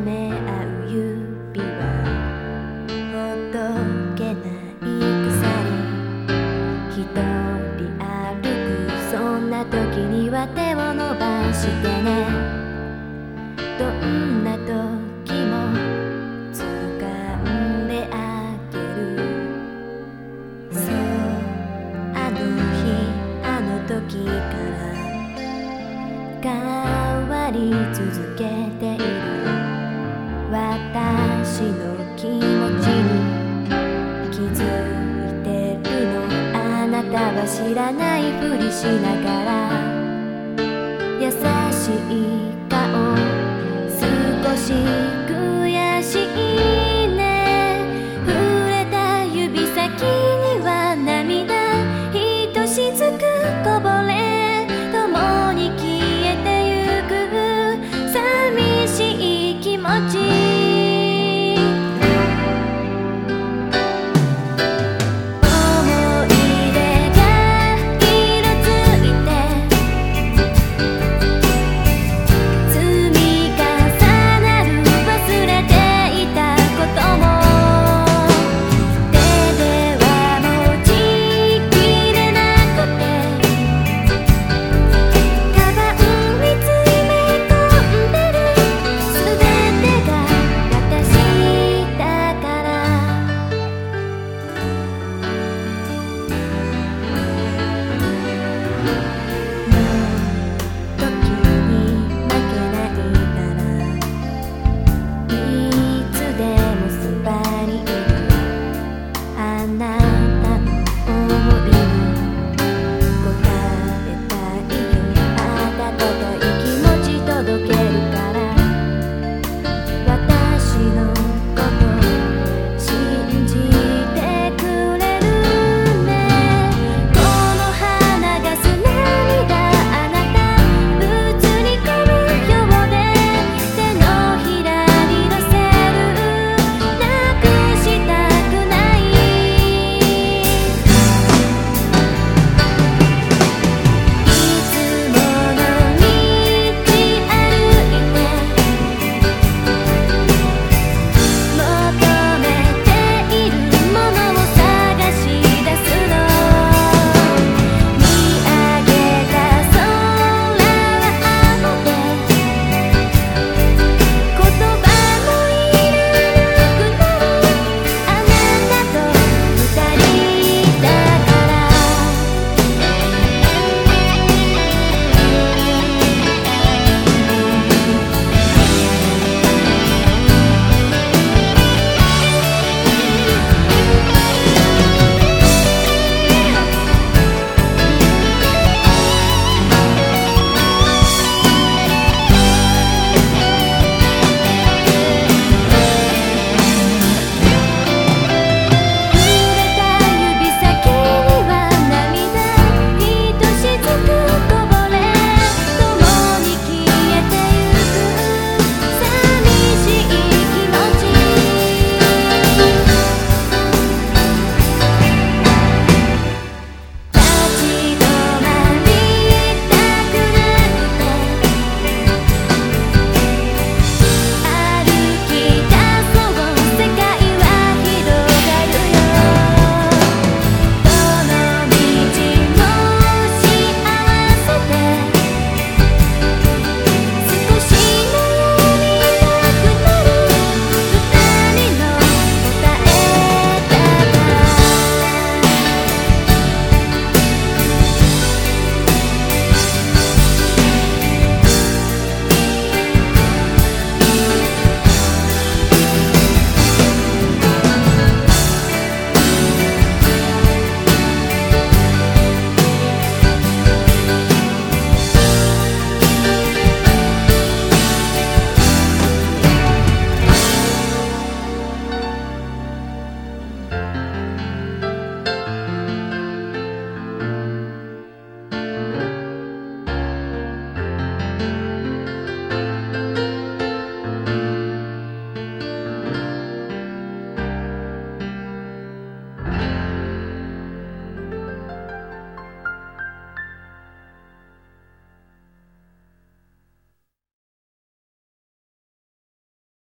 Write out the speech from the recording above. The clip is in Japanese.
め合う指はほっとけない鎖一人歩くそんな時には手を伸ばしてねどんな時も掴んであげるそうあの日あの時から変わり続け知らないふりしながら